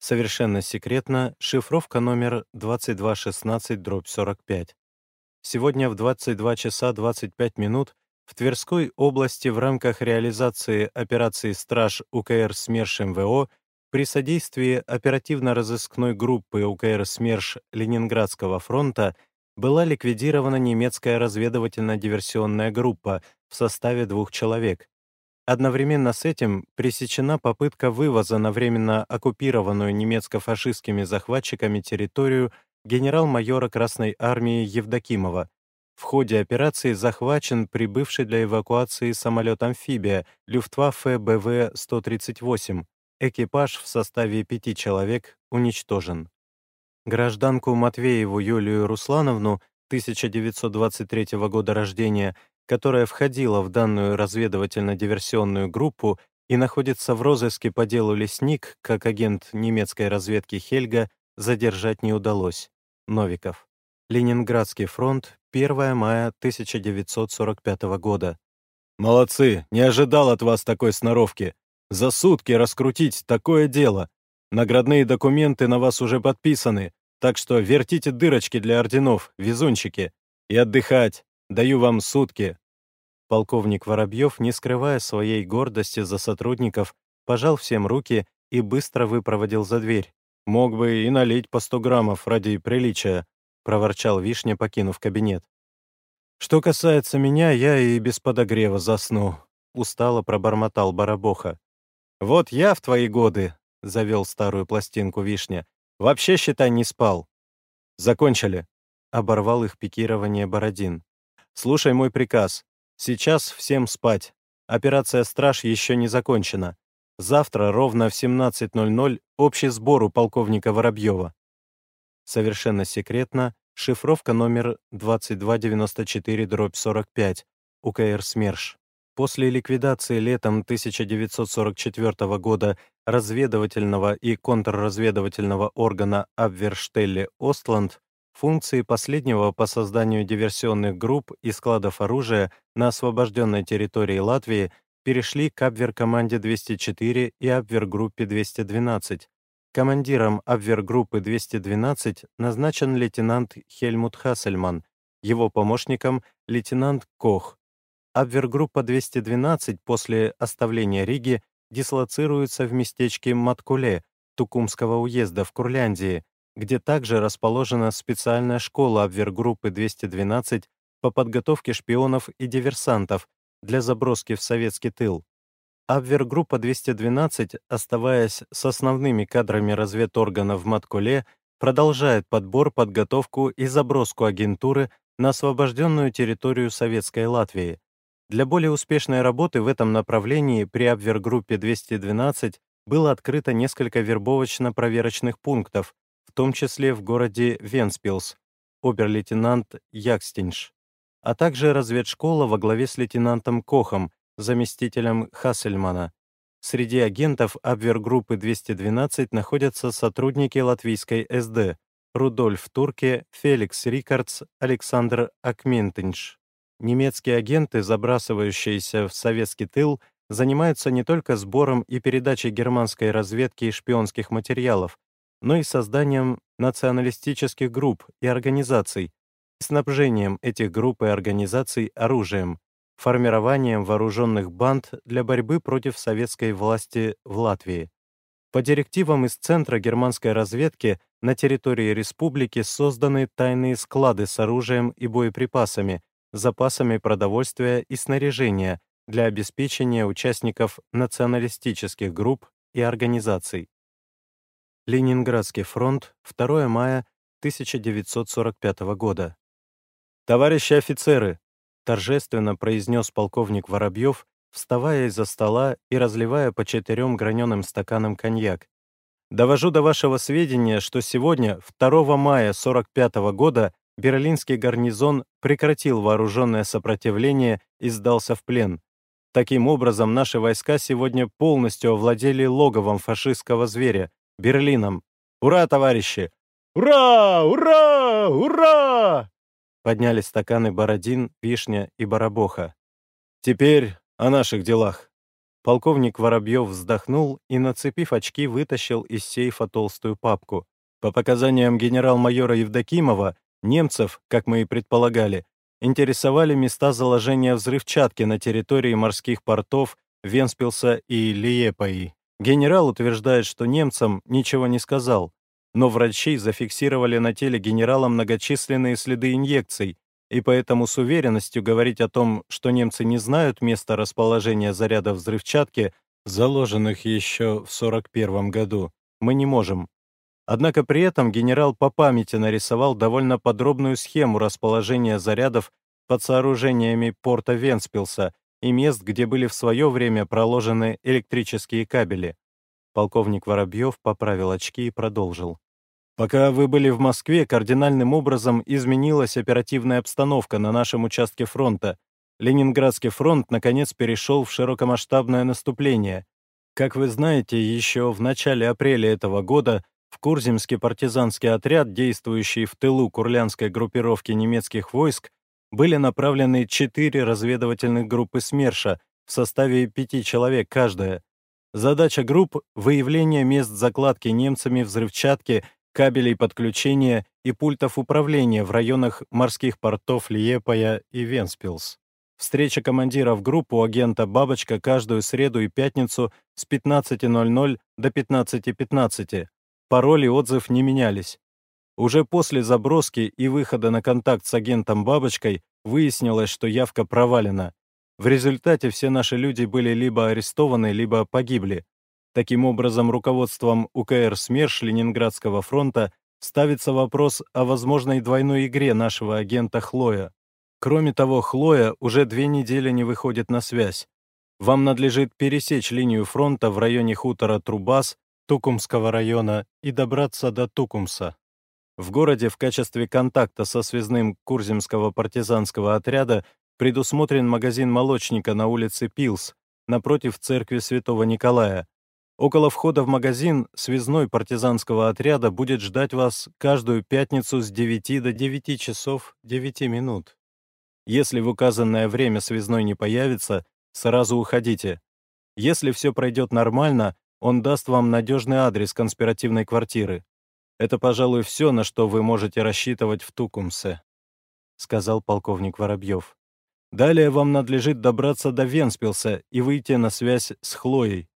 Совершенно секретно, шифровка номер 2216-45. Сегодня в 22 часа 25 минут в Тверской области в рамках реализации операции «Страж» УКР СМЕРШ МВО при содействии оперативно-розыскной группы УКР СМЕРШ Ленинградского фронта была ликвидирована немецкая разведывательно-диверсионная группа в составе двух человек, Одновременно с этим пресечена попытка вывоза на временно оккупированную немецко-фашистскими захватчиками территорию генерал-майора Красной армии Евдокимова. В ходе операции захвачен прибывший для эвакуации самолет-амфибия Люфтваффе БВ-138. Экипаж в составе пяти человек уничтожен. Гражданку Матвееву Юлию Руслановну 1923 года рождения которая входила в данную разведывательно-диверсионную группу и находится в розыске по делу «Лесник», как агент немецкой разведки Хельга, задержать не удалось. Новиков. Ленинградский фронт, 1 мая 1945 года. «Молодцы! Не ожидал от вас такой сноровки. За сутки раскрутить такое дело. Наградные документы на вас уже подписаны, так что вертите дырочки для орденов, везунчики. И отдыхать. Даю вам сутки. Полковник Воробьев, не скрывая своей гордости за сотрудников, пожал всем руки и быстро выпроводил за дверь. «Мог бы и налить по 100 граммов ради приличия», — проворчал Вишня, покинув кабинет. «Что касается меня, я и без подогрева засну», — устало пробормотал Барабоха. «Вот я в твои годы», — завел старую пластинку Вишня, — «вообще, считай, не спал». «Закончили», — оборвал их пикирование Бородин. «Слушай мой приказ. Сейчас всем спать. Операция «Страж» еще не закончена. Завтра ровно в 17.00 общий сбор у полковника Воробьева. Совершенно секретно, шифровка номер 2294-45, УКР СМЕРШ. После ликвидации летом 1944 года разведывательного и контрразведывательного органа Абверштелле-Остланд Функции последнего по созданию диверсионных групп и складов оружия на освобожденной территории Латвии перешли к Абвер-команде 204 и Абвер-группе 212. Командиром Абвер-группы 212 назначен лейтенант Хельмут Хассельман, его помощником — лейтенант Кох. Абвер-группа 212 после оставления Риги дислоцируется в местечке Маткуле Тукумского уезда в Курляндии, где также расположена специальная школа Абвергруппы 212 по подготовке шпионов и диверсантов для заброски в советский тыл. Абвергруппа 212, оставаясь с основными кадрами разведорганов в Маткуле, продолжает подбор, подготовку и заброску агентуры на освобожденную территорию Советской Латвии. Для более успешной работы в этом направлении при Абвергруппе 212 было открыто несколько вербовочно-проверочных пунктов, том числе в городе Венспилс, обер-лейтенант Якстинш, а также разведшкола во главе с лейтенантом Кохом, заместителем Хассельмана. Среди агентов Абвергруппы 212 находятся сотрудники латвийской СД Рудольф Турке, Феликс Рикардс, Александр Акментинш. Немецкие агенты, забрасывающиеся в советский тыл, занимаются не только сбором и передачей германской разведки и шпионских материалов, но и созданием националистических групп и организаций, снабжением этих групп и организаций оружием, формированием вооруженных банд для борьбы против советской власти в Латвии. По директивам из Центра германской разведки на территории республики созданы тайные склады с оружием и боеприпасами, запасами продовольствия и снаряжения для обеспечения участников националистических групп и организаций. Ленинградский фронт, 2 мая 1945 года. «Товарищи офицеры!» — торжественно произнес полковник Воробьев, вставая из-за стола и разливая по четырем граненым стаканам коньяк. «Довожу до вашего сведения, что сегодня, 2 мая 1945 года, берлинский гарнизон прекратил вооруженное сопротивление и сдался в плен. Таким образом, наши войска сегодня полностью овладели логовом фашистского зверя, Берлином. Ура, товарищи! Ура! Ура! Ура! Подняли стаканы Бородин, Вишня и Барабоха. Теперь о наших делах. Полковник Воробьев вздохнул и, нацепив очки, вытащил из сейфа толстую папку. По показаниям генерал-майора Евдокимова, немцев, как мы и предполагали, интересовали места заложения взрывчатки на территории морских портов Венспилса и Лиепаи. Генерал утверждает, что немцам ничего не сказал, но врачи зафиксировали на теле генерала многочисленные следы инъекций, и поэтому с уверенностью говорить о том, что немцы не знают места расположения зарядов взрывчатки, заложенных еще в 41 году, мы не можем. Однако при этом генерал по памяти нарисовал довольно подробную схему расположения зарядов под сооружениями порта Венспилса и мест, где были в свое время проложены электрические кабели. Полковник Воробьев поправил очки и продолжил. Пока вы были в Москве, кардинальным образом изменилась оперативная обстановка на нашем участке фронта. Ленинградский фронт, наконец, перешел в широкомасштабное наступление. Как вы знаете, еще в начале апреля этого года в Курземский партизанский отряд, действующий в тылу курлянской группировки немецких войск, были направлены четыре разведывательных группы СМЕРШа в составе пяти человек каждая. Задача групп — выявление мест закладки немцами взрывчатки кабелей подключения и пультов управления в районах морских портов Лиепая и Венспилс. Встреча командиров групп агента «Бабочка» каждую среду и пятницу с 15.00 до 15.15. .15. Пароль и отзыв не менялись. Уже после заброски и выхода на контакт с агентом «Бабочкой» выяснилось, что явка провалена. В результате все наши люди были либо арестованы, либо погибли. Таким образом, руководством УКР СМЕРШ Ленинградского фронта ставится вопрос о возможной двойной игре нашего агента Хлоя. Кроме того, Хлоя уже две недели не выходит на связь. Вам надлежит пересечь линию фронта в районе хутора Трубас, Тукумского района и добраться до Тукумса. В городе в качестве контакта со связным Курземского партизанского отряда предусмотрен магазин молочника на улице Пилс, напротив церкви Святого Николая, Около входа в магазин связной партизанского отряда будет ждать вас каждую пятницу с 9 до 9 часов 9 минут. Если в указанное время связной не появится, сразу уходите. Если все пройдет нормально, он даст вам надежный адрес конспиративной квартиры. Это, пожалуй, все, на что вы можете рассчитывать в Тукумсе», — сказал полковник Воробьев. «Далее вам надлежит добраться до Венспилса и выйти на связь с Хлоей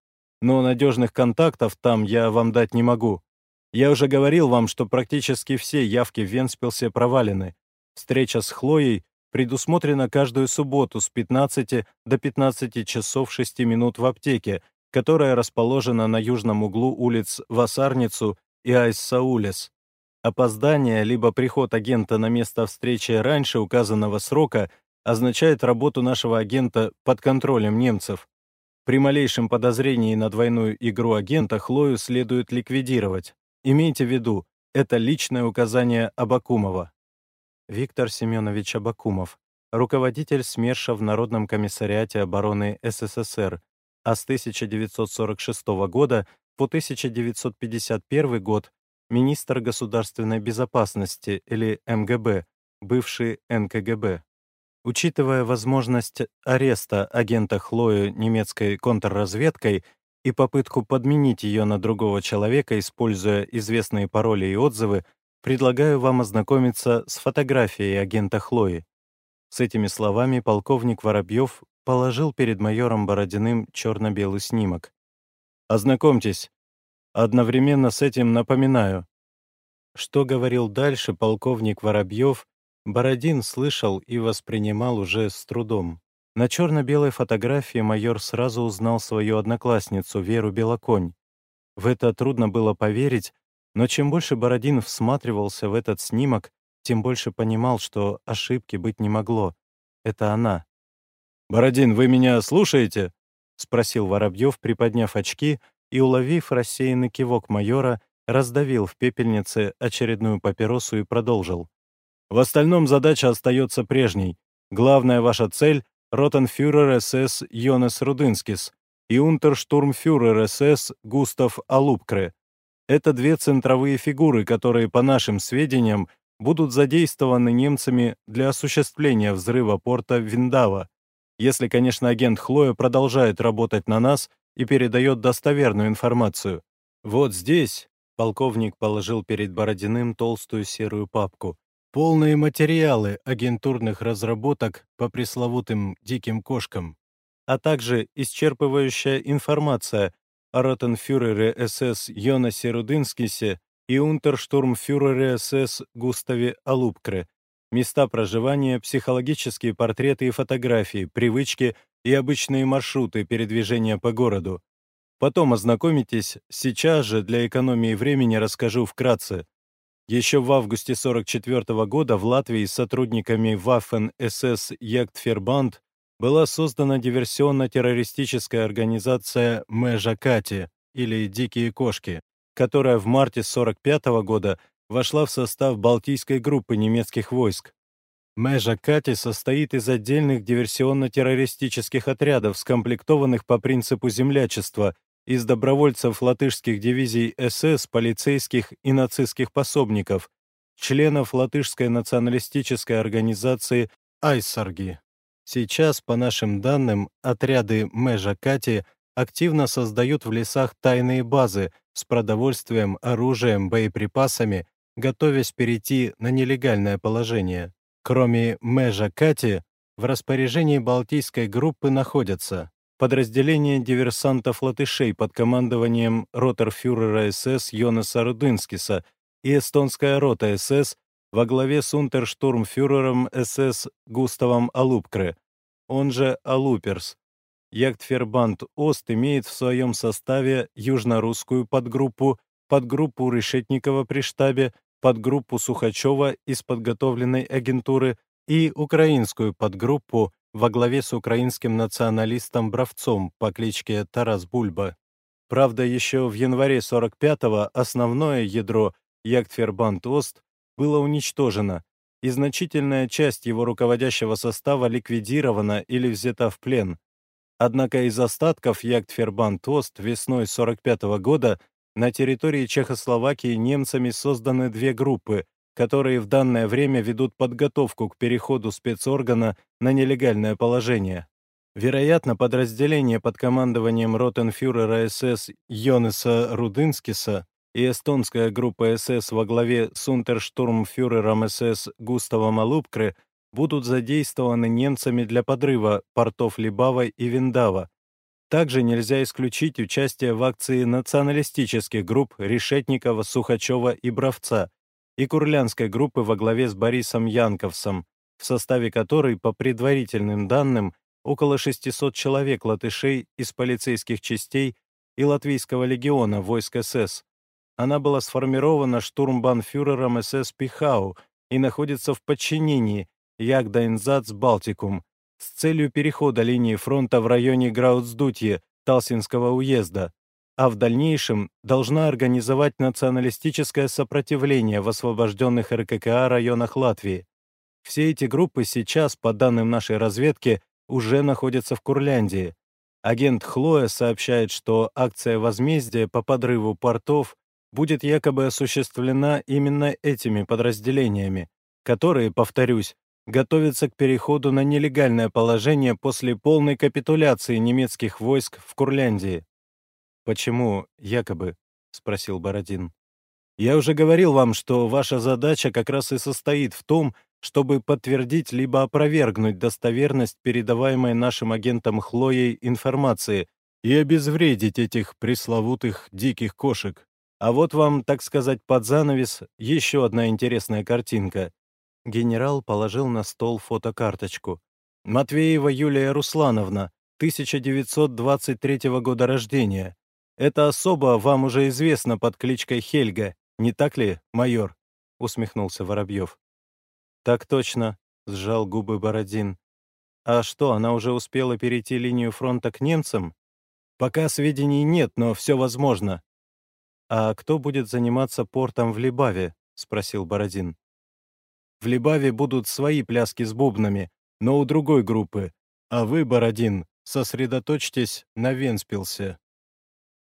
но надежных контактов там я вам дать не могу. Я уже говорил вам, что практически все явки в Венспилсе провалены. Встреча с Хлоей предусмотрена каждую субботу с 15 до 15 часов 6 минут в аптеке, которая расположена на южном углу улиц Васарницу и Айс-Саулес. Опоздание либо приход агента на место встречи раньше указанного срока означает работу нашего агента под контролем немцев. При малейшем подозрении на двойную игру агента Хлою следует ликвидировать. Имейте в виду, это личное указание Абакумова. Виктор Семенович Абакумов, руководитель СМЕРШа в Народном комиссариате обороны СССР, а с 1946 года по 1951 год министр государственной безопасности или МГБ, бывший НКГБ. Учитывая возможность ареста агента Хлою немецкой контрразведкой и попытку подменить ее на другого человека, используя известные пароли и отзывы, предлагаю вам ознакомиться с фотографией агента Хлои. С этими словами полковник Воробьев положил перед майором Бородиным черно-белый снимок. «Ознакомьтесь. Одновременно с этим напоминаю». Что говорил дальше полковник Воробьев, Бородин слышал и воспринимал уже с трудом. На черно-белой фотографии майор сразу узнал свою одноклассницу Веру Белоконь. В это трудно было поверить, но чем больше Бородин всматривался в этот снимок, тем больше понимал, что ошибки быть не могло. Это она. «Бородин, вы меня слушаете?» — спросил Воробьев, приподняв очки и, уловив рассеянный кивок майора, раздавил в пепельнице очередную папиросу и продолжил. В остальном задача остается прежней. Главная ваша цель — ротенфюрер СС Йонес Рудынскис и унтерштурмфюрер СС Густав Алупкре. Это две центровые фигуры, которые, по нашим сведениям, будут задействованы немцами для осуществления взрыва порта Виндава. Если, конечно, агент Хлоя продолжает работать на нас и передает достоверную информацию. Вот здесь полковник положил перед Бородиным толстую серую папку. Полные материалы агентурных разработок по пресловутым «диким кошкам», а также исчерпывающая информация о ротенфюрере СС Йонасе Рудынскисе и унтерштурмфюрере СС Густаве Алупкре, места проживания, психологические портреты и фотографии, привычки и обычные маршруты передвижения по городу. Потом ознакомитесь, сейчас же для экономии времени расскажу вкратце. Еще в августе 1944 года в Латвии с сотрудниками Waffen-СС Ягдфербанд была создана диверсионно-террористическая организация Межакати или «Дикие кошки», которая в марте 1945 года вошла в состав Балтийской группы немецких войск. Межакати состоит из отдельных диверсионно-террористических отрядов, скомплектованных по принципу землячества из добровольцев латышских дивизий СС, полицейских и нацистских пособников, членов латышской националистической организации «Айсарги». Сейчас, по нашим данным, отряды Межа Кати активно создают в лесах тайные базы с продовольствием, оружием, боеприпасами, готовясь перейти на нелегальное положение. Кроме Межа Кати, в распоряжении Балтийской группы находятся подразделение диверсантов-латышей под командованием ротерфюрера СС Йонаса Рудынскиса и эстонская рота СС во главе с унтерштурмфюрером СС Густавом Алупкре, он же Алуперс. Яхтфербанд Ост имеет в своем составе южнорусскую подгруппу, подгруппу Решетникова при штабе, подгруппу Сухачева из подготовленной агентуры и украинскую подгруппу во главе с украинским националистом Бравцом по кличке Тарас Бульба. Правда, еще в январе 45-го основное ядро Ягдфербанд-Ост было уничтожено, и значительная часть его руководящего состава ликвидирована или взята в плен. Однако из остатков Ягдфербанд-Ост весной 45 -го года на территории Чехословакии немцами созданы две группы, которые в данное время ведут подготовку к переходу спецоргана на нелегальное положение. Вероятно, подразделение под командованием ротенфюрера СС Йонеса Рудынскиса и эстонская группа СС во главе с унтерштурмфюрером СС Густавом Алупкре будут задействованы немцами для подрыва портов Либава и Виндава. Также нельзя исключить участие в акции националистических групп Решетникова, Сухачева и Бравца, и Курлянской группы во главе с Борисом Янковсом, в составе которой, по предварительным данным, около 600 человек латышей из полицейских частей и Латвийского легиона войск СС. Она была сформирована штурмбанфюрером СС Пихау и находится в подчинении Ягдайнзац Балтикум с целью перехода линии фронта в районе Граудсдутье Талсинского уезда, а в дальнейшем должна организовать националистическое сопротивление в освобожденных РККА районах Латвии. Все эти группы сейчас, по данным нашей разведки, уже находятся в Курляндии. Агент Хлоя сообщает, что акция возмездия по подрыву портов будет якобы осуществлена именно этими подразделениями, которые, повторюсь, готовятся к переходу на нелегальное положение после полной капитуляции немецких войск в Курляндии. «Почему якобы?» — спросил Бородин. «Я уже говорил вам, что ваша задача как раз и состоит в том, чтобы подтвердить либо опровергнуть достоверность передаваемой нашим агентам Хлоей информации и обезвредить этих пресловутых диких кошек. А вот вам, так сказать, под занавес еще одна интересная картинка». Генерал положил на стол фотокарточку. «Матвеева Юлия Руслановна, 1923 года рождения. Эта особа вам уже известна под кличкой Хельга, не так ли, майор?» — усмехнулся Воробьев. «Так точно», — сжал губы Бородин. «А что, она уже успела перейти линию фронта к немцам?» «Пока сведений нет, но все возможно». «А кто будет заниматься портом в Либаве?» — спросил Бородин. «В Либаве будут свои пляски с бубнами, но у другой группы. А вы, Бородин, сосредоточьтесь на Венспилсе».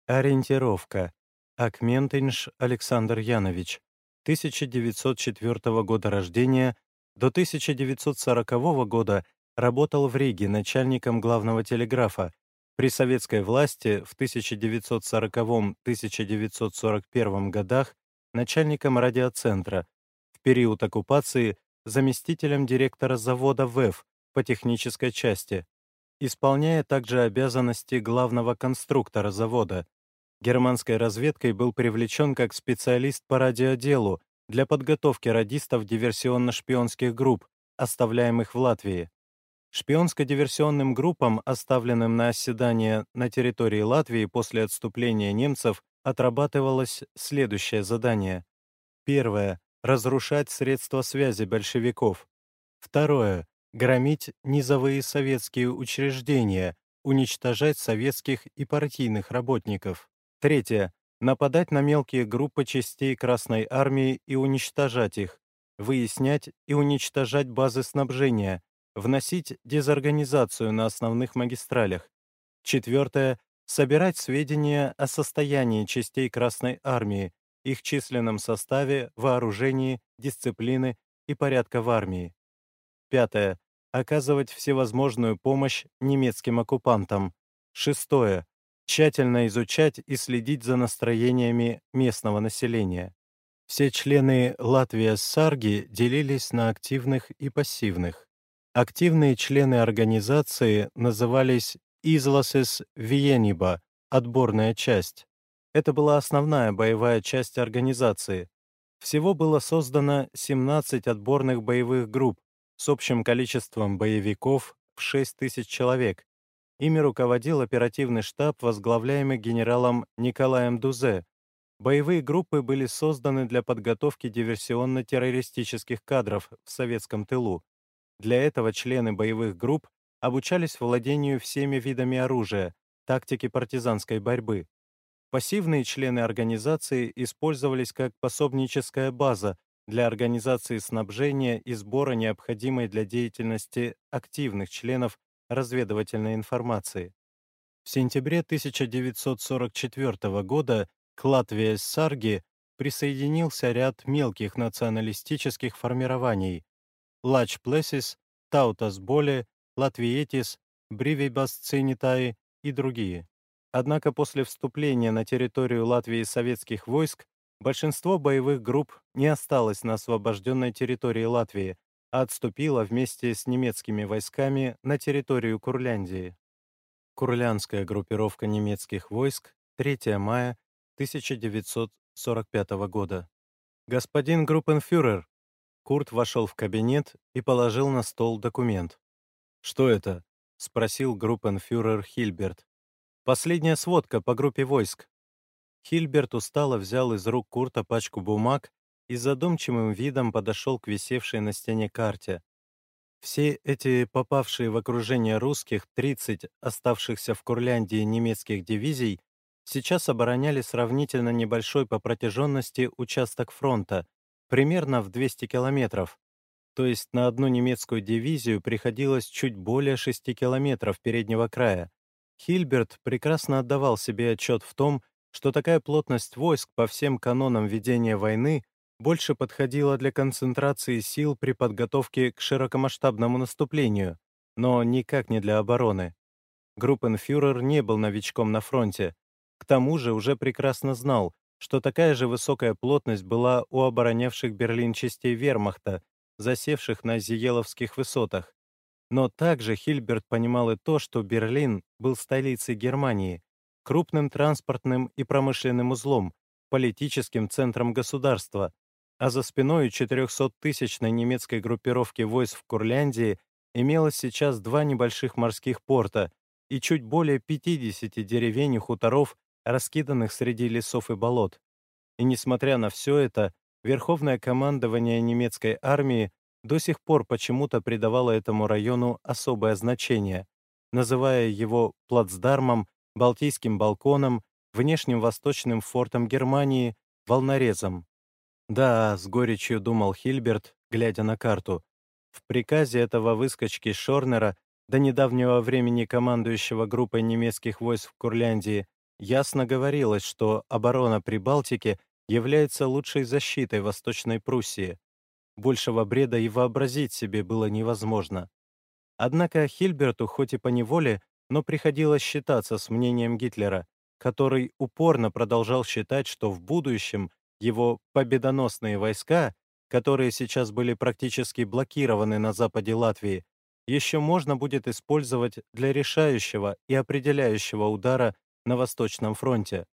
Ориентировка. Акментинш Александр Янович. 1904 года рождения, до 1940 года работал в Риге начальником главного телеграфа. При советской власти в 1940-1941 годах начальником радиоцентра, период оккупации заместителем директора завода ВЭФ по технической части, исполняя также обязанности главного конструктора завода. Германской разведкой был привлечен как специалист по радиоделу для подготовки радистов диверсионно-шпионских групп, оставляемых в Латвии. Шпионско-диверсионным группам, оставленным на оседание на территории Латвии после отступления немцев, отрабатывалось следующее задание. Первое — разрушать средства связи большевиков. Второе — громить низовые советские учреждения, уничтожать советских и партийных работников. Третье — нападать на мелкие группы частей Красной Армии и уничтожать их, выяснять и уничтожать базы снабжения, вносить дезорганизацию на основных магистралях. Четвертое — собирать сведения о состоянии частей Красной Армии, их численном составе, вооружении, дисциплины и порядка в армии. Пятое — оказывать всевозможную помощь немецким оккупантам. Шестое — тщательно изучать и следить за настроениями местного населения. Все члены Латвия Сарги делились на активных и пассивных. Активные члены организации назывались «Изласес Виениба» — отборная часть. Это была основная боевая часть организации. Всего было создано 17 отборных боевых групп с общим количеством боевиков в 6 тысяч человек. Ими руководил оперативный штаб, возглавляемый генералом Николаем Дузе, Боевые группы были созданы для подготовки диверсионно-террористических кадров в советском тылу. Для этого члены боевых групп обучались владению всеми видами оружия, тактике партизанской борьбы. Пассивные члены организации использовались как пособническая база для организации снабжения и сбора необходимой для деятельности активных членов разведывательной информации. В сентябре 1944 года к Латвии Сарги присоединился ряд мелких националистических формирований Лач Плесис, Таутас Боле, Латвиетис, Бривибас Цинитай и другие. Однако после вступления на территорию Латвии советских войск большинство боевых групп не осталось на освобожденной территории Латвии, а отступило вместе с немецкими войсками на территорию Курляндии. Курлянская группировка немецких войск 3 мая 1945 года. «Господин группенфюрер!» Курт вошел в кабинет и положил на стол документ. «Что это?» — спросил группенфюрер Хильберт. «Последняя сводка по группе войск». Хильберт устало взял из рук Курта пачку бумаг и задумчивым видом подошел к висевшей на стене карте. Все эти попавшие в окружение русских 30 оставшихся в Курляндии немецких дивизий сейчас обороняли сравнительно небольшой по протяженности участок фронта, примерно в 200 километров, то есть на одну немецкую дивизию приходилось чуть более 6 километров переднего края. Хильберт прекрасно отдавал себе отчет в том, что такая плотность войск по всем канонам ведения войны больше подходила для концентрации сил при подготовке к широкомасштабному наступлению, но никак не для обороны. Группенфюрер не был новичком на фронте, к тому же уже прекрасно знал, что такая же высокая плотность была у оборонявших Берлин частей вермахта, засевших на Зиеловских высотах. Но также Хильберт понимал и то, что Берлин был столицей Германии, крупным транспортным и промышленным узлом, политическим центром государства, а за спиной 400-тысячной немецкой группировки войск в Курляндии имелось сейчас два небольших морских порта и чуть более 50 деревень и хуторов раскиданных среди лесов и болот. И несмотря на все это, Верховное командование немецкой армии до сих пор почему-то придавало этому району особое значение, называя его плацдармом, Балтийским балконом, внешним восточным фортом Германии, волнорезом. Да, с горечью думал Хильберт, глядя на карту. В приказе этого выскочки Шорнера, до недавнего времени командующего группой немецких войск в Курляндии, ясно говорилось, что оборона Прибалтики является лучшей защитой Восточной Пруссии. Большего бреда и вообразить себе было невозможно. Однако Хильберту, хоть и по неволе, но приходилось считаться с мнением Гитлера, который упорно продолжал считать, что в будущем его победоносные войска, которые сейчас были практически блокированы на западе Латвии, еще можно будет использовать для решающего и определяющего удара на Восточном фронте.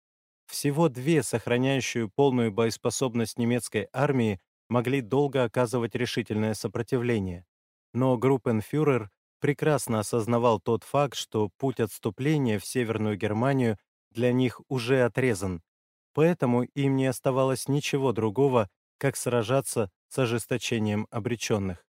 Всего две сохраняющие полную боеспособность немецкой армии могли долго оказывать решительное сопротивление. Но группенфюрер прекрасно осознавал тот факт, что путь отступления в Северную Германию для них уже отрезан, поэтому им не оставалось ничего другого, как сражаться с ожесточением обреченных.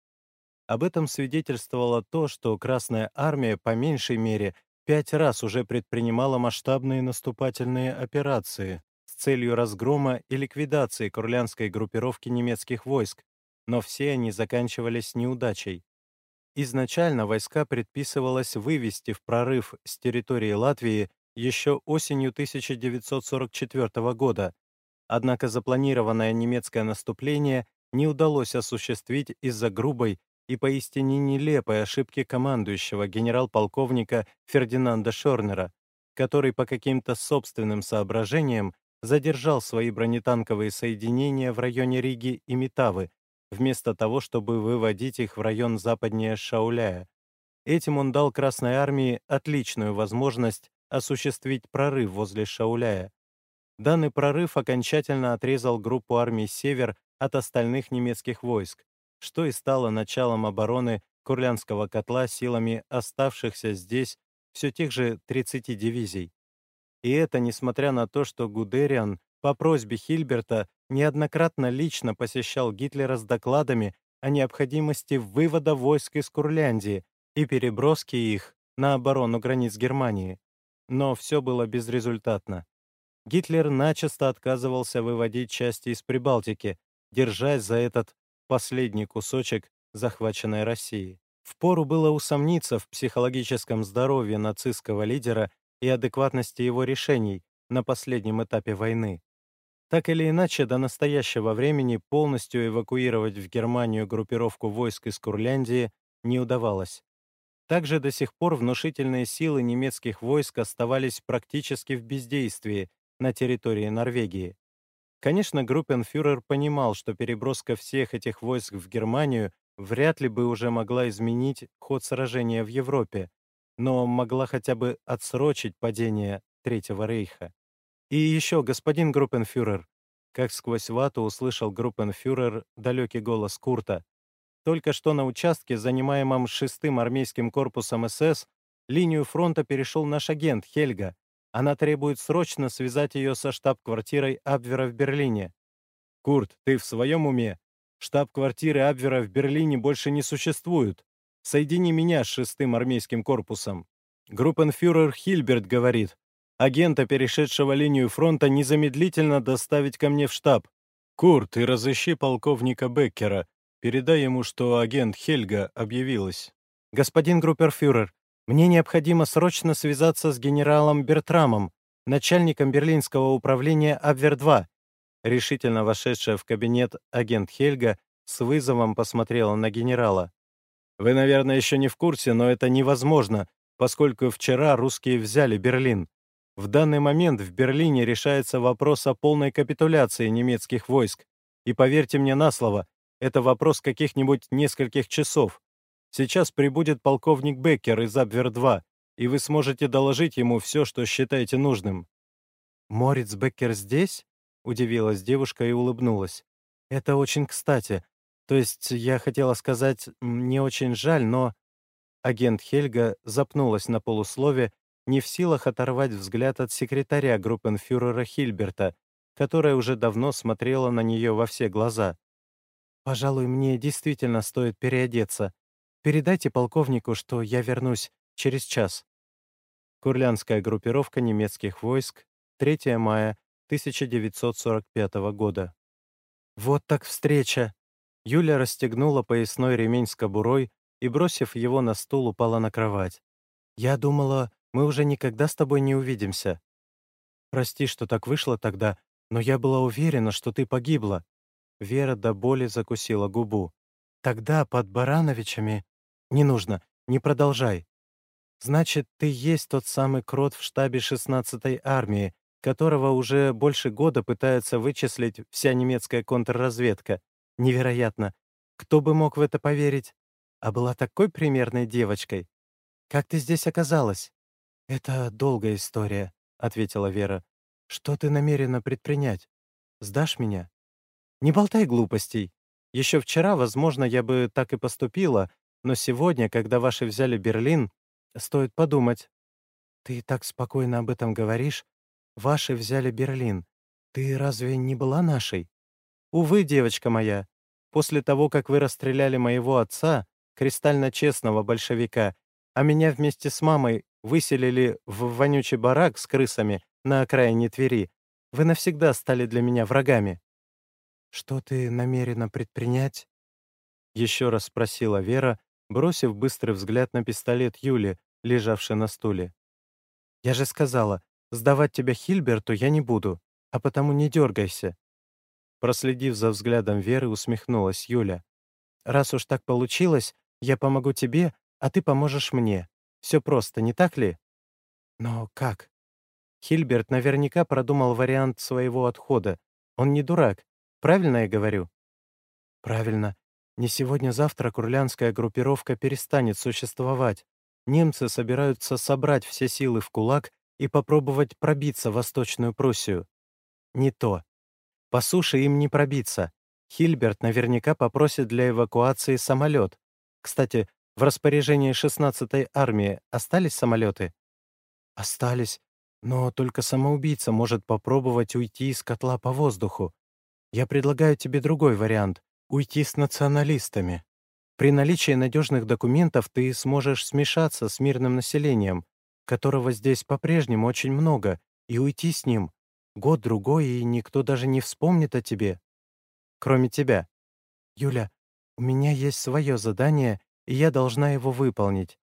Об этом свидетельствовало то, что Красная Армия по меньшей мере пять раз уже предпринимала масштабные наступательные операции целью разгрома и ликвидации курлянской группировки немецких войск, но все они заканчивались неудачей. Изначально войска предписывалось вывести в прорыв с территории Латвии еще осенью 1944 года, однако запланированное немецкое наступление не удалось осуществить из-за грубой и поистине нелепой ошибки командующего генерал-полковника Фердинанда Шорнера, который по каким-то собственным соображениям задержал свои бронетанковые соединения в районе Риги и Метавы, вместо того, чтобы выводить их в район западнее Шауляя. Этим он дал Красной Армии отличную возможность осуществить прорыв возле Шауляя. Данный прорыв окончательно отрезал группу армий «Север» от остальных немецких войск, что и стало началом обороны Курлянского котла силами оставшихся здесь все тех же 30 дивизий. И это несмотря на то, что Гудериан по просьбе Хильберта неоднократно лично посещал Гитлера с докладами о необходимости вывода войск из Курляндии и переброски их на оборону границ Германии. Но все было безрезультатно. Гитлер начисто отказывался выводить части из Прибалтики, держась за этот последний кусочек захваченной России. Впору было усомниться в психологическом здоровье нацистского лидера и адекватности его решений на последнем этапе войны. Так или иначе, до настоящего времени полностью эвакуировать в Германию группировку войск из Курляндии не удавалось. Также до сих пор внушительные силы немецких войск оставались практически в бездействии на территории Норвегии. Конечно, группенфюрер понимал, что переброска всех этих войск в Германию вряд ли бы уже могла изменить ход сражения в Европе, но могла хотя бы отсрочить падение Третьего рейха. И еще, господин группенфюрер, как сквозь вату услышал группенфюрер далекий голос Курта, только что на участке, занимаемом шестым армейским корпусом СС, линию фронта перешел наш агент Хельга. Она требует срочно связать ее со штаб-квартирой Абвера в Берлине. Курт, ты в своем уме? Штаб-квартиры Абвера в Берлине больше не существуют. Соедини меня с шестым армейским корпусом. Группенфюрер Хильберт говорит, агента, перешедшего линию фронта, незамедлительно доставить ко мне в штаб. Курт, и разыщи полковника Беккера. Передай ему, что агент Хельга объявилась. Господин групперфюрер, мне необходимо срочно связаться с генералом Бертрамом, начальником берлинского управления Абвер-2. Решительно вошедшая в кабинет агент Хельга с вызовом посмотрела на генерала. Вы, наверное, еще не в курсе, но это невозможно, поскольку вчера русские взяли Берлин. В данный момент в Берлине решается вопрос о полной капитуляции немецких войск. И поверьте мне на слово, это вопрос каких-нибудь нескольких часов. Сейчас прибудет полковник Беккер из Абвер-2, и вы сможете доложить ему все, что считаете нужным». «Морец Беккер здесь?» — удивилась девушка и улыбнулась. «Это очень кстати. То есть я хотела сказать, мне очень жаль, но...» Агент Хельга запнулась на полуслове, не в силах оторвать взгляд от секретаря группенфюрера Хильберта, которая уже давно смотрела на нее во все глаза. «Пожалуй, мне действительно стоит переодеться. Передайте полковнику, что я вернусь через час». Курлянская группировка немецких войск, 3 мая 1945 года. «Вот так встреча!» Юля расстегнула поясной ремень с кобурой и, бросив его на стул, упала на кровать. «Я думала, мы уже никогда с тобой не увидимся. Прости, что так вышло тогда, но я была уверена, что ты погибла. Вера до боли закусила губу. «Тогда под Барановичами...» «Не нужно, не продолжай. Значит, ты есть тот самый крот в штабе 16-й армии, которого уже больше года пытается вычислить вся немецкая контрразведка. Невероятно. Кто бы мог в это поверить? А была такой примерной девочкой. Как ты здесь оказалась? Это долгая история, — ответила Вера. Что ты намерена предпринять? Сдашь меня? Не болтай глупостей. Еще вчера, возможно, я бы так и поступила, но сегодня, когда ваши взяли Берлин, стоит подумать. Ты так спокойно об этом говоришь. Ваши взяли Берлин. Ты разве не была нашей? Увы, девочка моя, после того, как вы расстреляли моего отца, кристально честного большевика, а меня вместе с мамой выселили в вонючий барак с крысами на окраине Твери, вы навсегда стали для меня врагами. «Что ты намерена предпринять?» Еще раз спросила Вера, бросив быстрый взгляд на пистолет Юли, лежавший на стуле. «Я же сказала, сдавать тебя Хильберту я не буду, а потому не дергайся». Проследив за взглядом Веры, усмехнулась Юля. «Раз уж так получилось, я помогу тебе, а ты поможешь мне. Все просто, не так ли?» «Но как?» Хильберт наверняка продумал вариант своего отхода. Он не дурак Правильно я говорю?» «Правильно. Не сегодня-завтра курлянская группировка перестанет существовать. Немцы собираются собрать все силы в кулак и попробовать пробиться в Восточную Пруссию. Не то. По суше им не пробиться. Хильберт наверняка попросит для эвакуации самолет. Кстати, в распоряжении 16-й армии остались самолеты? Остались, но только самоубийца может попробовать уйти из котла по воздуху. Я предлагаю тебе другой вариант — уйти с националистами. При наличии надежных документов ты сможешь смешаться с мирным населением, которого здесь по-прежнему очень много, и уйти с ним. Год-другой, и никто даже не вспомнит о тебе. Кроме тебя. Юля, у меня есть свое задание, и я должна его выполнить.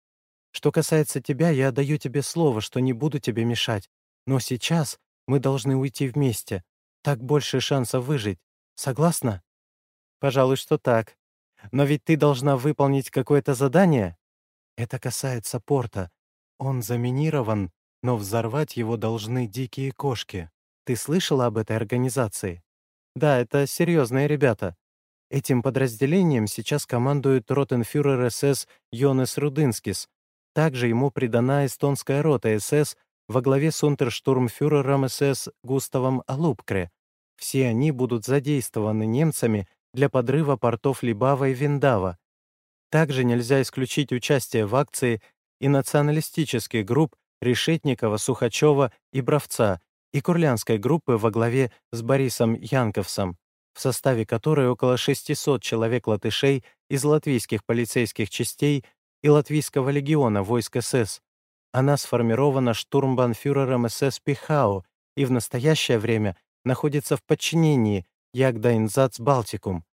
Что касается тебя, я даю тебе слово, что не буду тебе мешать. Но сейчас мы должны уйти вместе, так больше шансов выжить. Согласна? Пожалуй, что так. Но ведь ты должна выполнить какое-то задание. Это касается порта. Он заминирован, но взорвать его должны дикие кошки. Ты слышала об этой организации? Да, это серьезные ребята. Этим подразделением сейчас командует ротенфюрер СС Йонес Рудынскис. Также ему придана эстонская рота СС во главе с унтерштурмфюрером СС Густавом Алупкре. Все они будут задействованы немцами для подрыва портов Либава и Виндава. Также нельзя исключить участие в акции и националистических групп Решетникова, Сухачева и Бровца и Курлянской группы во главе с Борисом Янковсом, в составе которой около 600 человек латышей из латвийских полицейских частей и Латвийского легиона войск СС. Она сформирована штурмбанфюрером СС Пихау и в настоящее время находится в подчинении Ягда-Инзац Балтикум.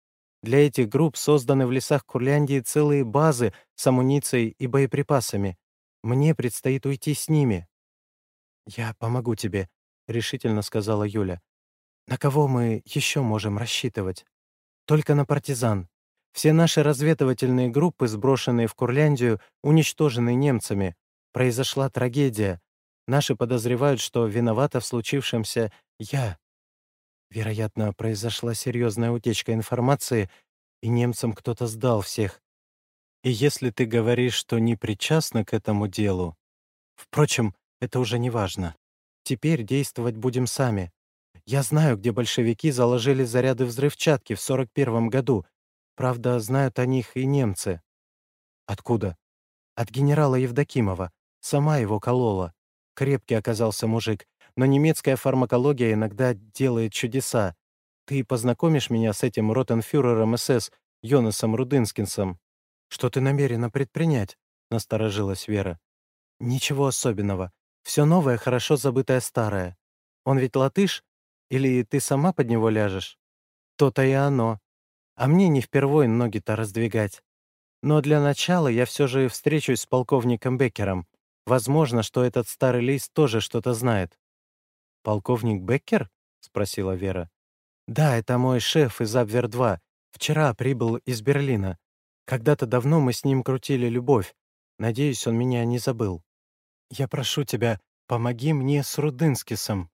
Для этих групп созданы в лесах Курляндии целые базы с амуницией и боеприпасами. Мне предстоит уйти с ними. «Я помогу тебе», — решительно сказала Юля. «На кого мы еще можем рассчитывать? Только на партизан. Все наши разведывательные группы, сброшенные в Курляндию, уничтожены немцами. Произошла трагедия. Наши подозревают, что виновата в случившемся я. Вероятно, произошла серьезная утечка информации, и немцам кто-то сдал всех. И если ты говоришь, что не причастна к этому делу... Впрочем, это уже не важно. Теперь действовать будем сами. Я знаю, где большевики заложили заряды взрывчатки в 41 году. Правда, знают о них и немцы. Откуда? От генерала Евдокимова. Сама его колола. Крепкий оказался мужик но немецкая фармакология иногда делает чудеса. Ты познакомишь меня с этим ротенфюрером СС Йонасом Рудынскинсом. Что ты намерена предпринять?» — насторожилась Вера. «Ничего особенного. Все новое, хорошо забытое старое. Он ведь латыш? Или ты сама под него ляжешь? То-то и оно. А мне не впервой ноги-то раздвигать. Но для начала я все же встречусь с полковником Беккером. Возможно, что этот старый лист тоже что-то знает. «Полковник Беккер?» — спросила Вера. «Да, это мой шеф из Абвер-2. Вчера прибыл из Берлина. Когда-то давно мы с ним крутили любовь. Надеюсь, он меня не забыл. Я прошу тебя, помоги мне с Рудынскисом.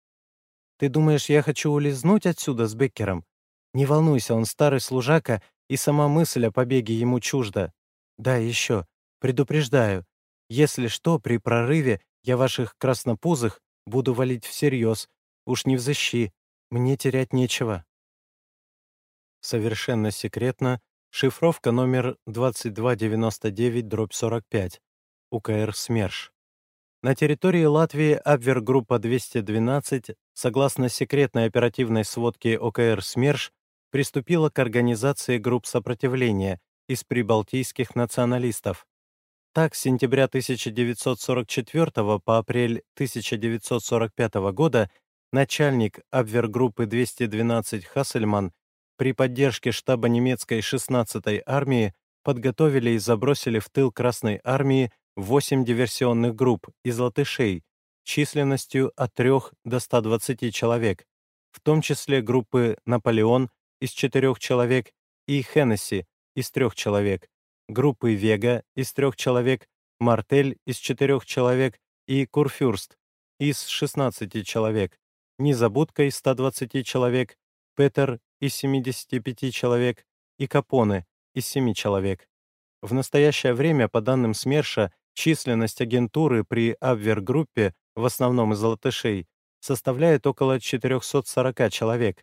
Ты думаешь, я хочу улизнуть отсюда с Беккером? Не волнуйся, он старый служака, и сама мысль о побеге ему чужда. Да, еще, предупреждаю, если что, при прорыве я ваших краснопузых буду валить всерьез. Уж не взыщи, мне терять нечего. Совершенно секретно шифровка номер 2299-45 УКР СМЕРШ. На территории Латвии Абвергруппа 212, согласно секретной оперативной сводке ОКР СМЕРШ, приступила к организации групп сопротивления из прибалтийских националистов. Так, с сентября 1944 по апрель 1945 года начальник Абвергруппы 212 Хассельман при поддержке штаба немецкой 16-й армии подготовили и забросили в тыл Красной армии 8 диверсионных групп из латышей численностью от 3 до 120 человек, в том числе группы «Наполеон» из 4 человек и «Хеннесси» из 3 человек, группы «Вега» из 3 человек, «Мартель» из 4 человек и «Курфюрст» из 16 человек, Незабудка из 120 человек, Петер из 75 человек и Капоне из 7 человек. В настоящее время, по данным СМЕРШа, численность агентуры при Абвер-группе, в основном из латышей, составляет около 440 человек.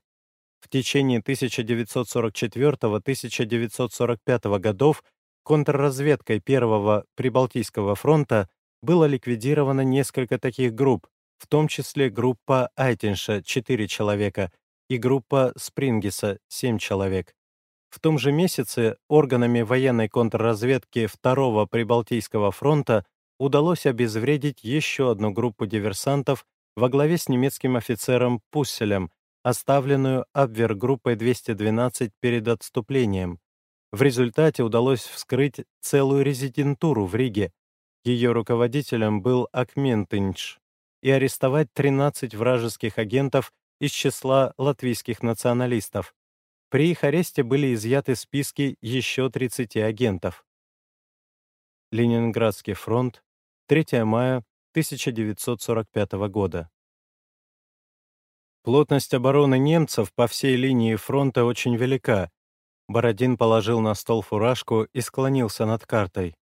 В течение 1944-1945 годов контрразведкой Первого Прибалтийского фронта было ликвидировано несколько таких групп, в том числе группа Айтинша — 4 человека, и группа Спрингиса — 7 человек. В том же месяце органами военной контрразведки Второго Прибалтийского фронта удалось обезвредить еще одну группу диверсантов во главе с немецким офицером Пусселем, оставленную Абвергруппой 212 перед отступлением. В результате удалось вскрыть целую резидентуру в Риге. Ее руководителем был Акментинч и арестовать 13 вражеских агентов из числа латвийских националистов. При их аресте были изъяты списки еще 30 агентов. Ленинградский фронт, 3 мая 1945 года. Плотность обороны немцев по всей линии фронта очень велика. Бородин положил на стол фуражку и склонился над картой.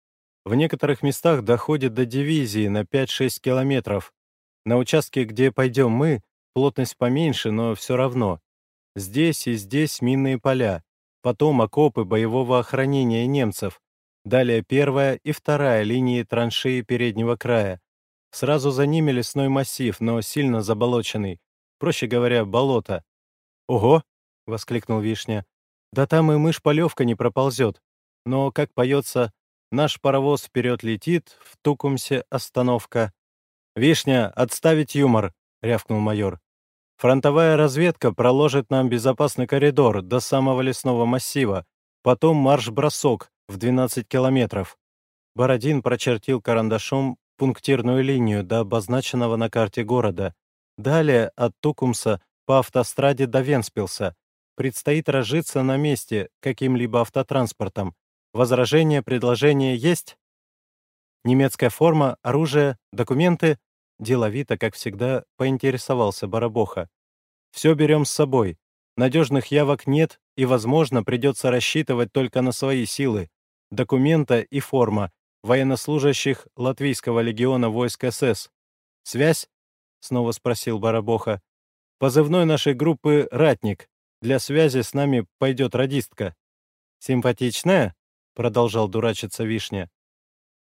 В некоторых местах доходит до дивизии на 5-6 километров. На участке, где пойдем мы, Плотность поменьше, но все равно. Здесь и здесь минные поля, потом окопы боевого охранения немцев, далее первая и вторая линии траншеи переднего края. Сразу за ними лесной массив, но сильно заболоченный. Проще говоря, болото. «Ого!» — воскликнул Вишня. «Да там и мышь-полевка не проползет. Но, как поется, наш паровоз вперед летит, в Тукумсе остановка». «Вишня, отставить юмор!» — рявкнул майор. «Фронтовая разведка проложит нам безопасный коридор до самого лесного массива, потом марш-бросок в 12 километров». Бородин прочертил карандашом пунктирную линию до обозначенного на карте города. Далее от Тукумса по автостраде до Венспилса. Предстоит разжиться на месте каким-либо автотранспортом. Возражения, предложения есть? Немецкая форма, оружие, документы Деловито, как всегда, поинтересовался Барабоха. «Все берем с собой. Надежных явок нет, и, возможно, придется рассчитывать только на свои силы. Документа и форма. Военнослужащих Латвийского легиона войск СС. Связь?» — снова спросил Барабоха. «Позывной нашей группы — «Ратник». Для связи с нами пойдет радистка». «Симпатичная?» — продолжал дурачиться Вишня.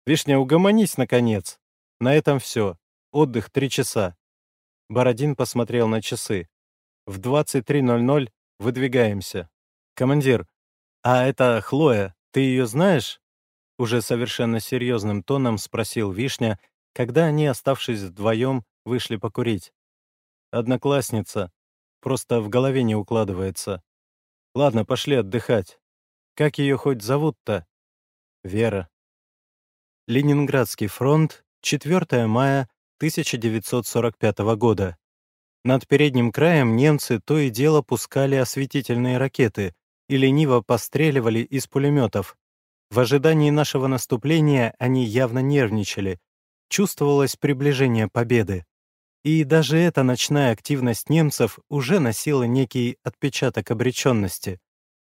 «Вишня, угомонись, наконец. На этом все. Отдых три часа. Бородин посмотрел на часы. В 23.00 выдвигаемся. Командир, а это Хлоя, ты ее знаешь? Уже совершенно серьезным тоном спросил Вишня, когда они, оставшись вдвоем, вышли покурить. Одноклассница. Просто в голове не укладывается. Ладно, пошли отдыхать. Как ее хоть зовут-то? Вера. Ленинградский фронт, 4 мая 1945 года. Над передним краем немцы то и дело пускали осветительные ракеты и лениво постреливали из пулеметов. В ожидании нашего наступления они явно нервничали. Чувствовалось приближение победы. И даже эта ночная активность немцев уже носила некий отпечаток обреченности.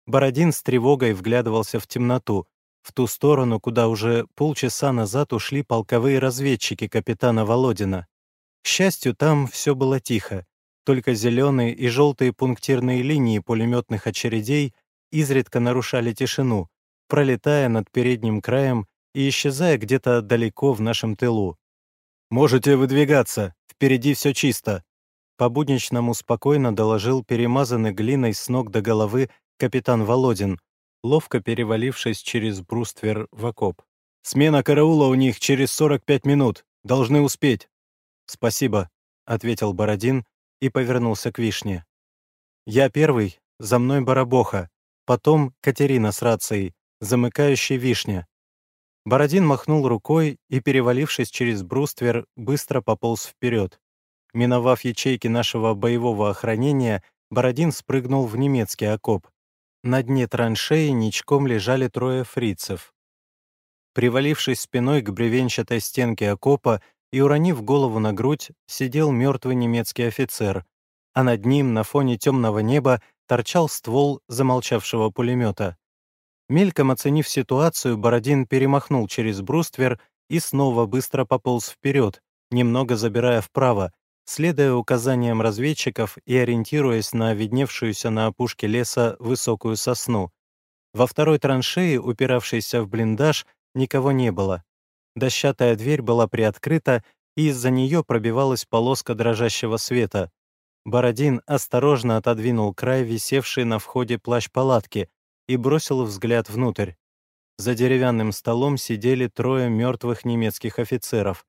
Бородин с тревогой вглядывался в темноту, в ту сторону, куда уже полчаса назад ушли полковые разведчики капитана Володина. К счастью, там все было тихо, только зеленые и желтые пунктирные линии пулеметных очередей изредка нарушали тишину, пролетая над передним краем и исчезая где-то далеко в нашем тылу. «Можете выдвигаться, впереди все чисто», по-будничному спокойно доложил перемазанный глиной с ног до головы капитан Володин, ловко перевалившись через бруствер в окоп. «Смена караула у них через 45 минут. Должны успеть». «Спасибо», — ответил Бородин и повернулся к Вишне. «Я первый, за мной Барабоха, потом Катерина с рацией, замыкающий Вишня». Бородин махнул рукой и, перевалившись через бруствер, быстро пополз вперед. Миновав ячейки нашего боевого охранения, Бородин спрыгнул в немецкий окоп. На дне траншеи ничком лежали трое фрицев. Привалившись спиной к бревенчатой стенке окопа и уронив голову на грудь, сидел мертвый немецкий офицер, а над ним на фоне темного неба торчал ствол замолчавшего пулемета. Мельком оценив ситуацию, Бородин перемахнул через бруствер и снова быстро пополз вперед, немного забирая вправо, следуя указаниям разведчиков и ориентируясь на видневшуюся на опушке леса высокую сосну. Во второй траншеи, упиравшейся в блиндаж, никого не было. Дощатая дверь была приоткрыта, и из-за нее пробивалась полоска дрожащего света. Бородин осторожно отодвинул край, висевший на входе плащ палатки, и бросил взгляд внутрь. За деревянным столом сидели трое мертвых немецких офицеров,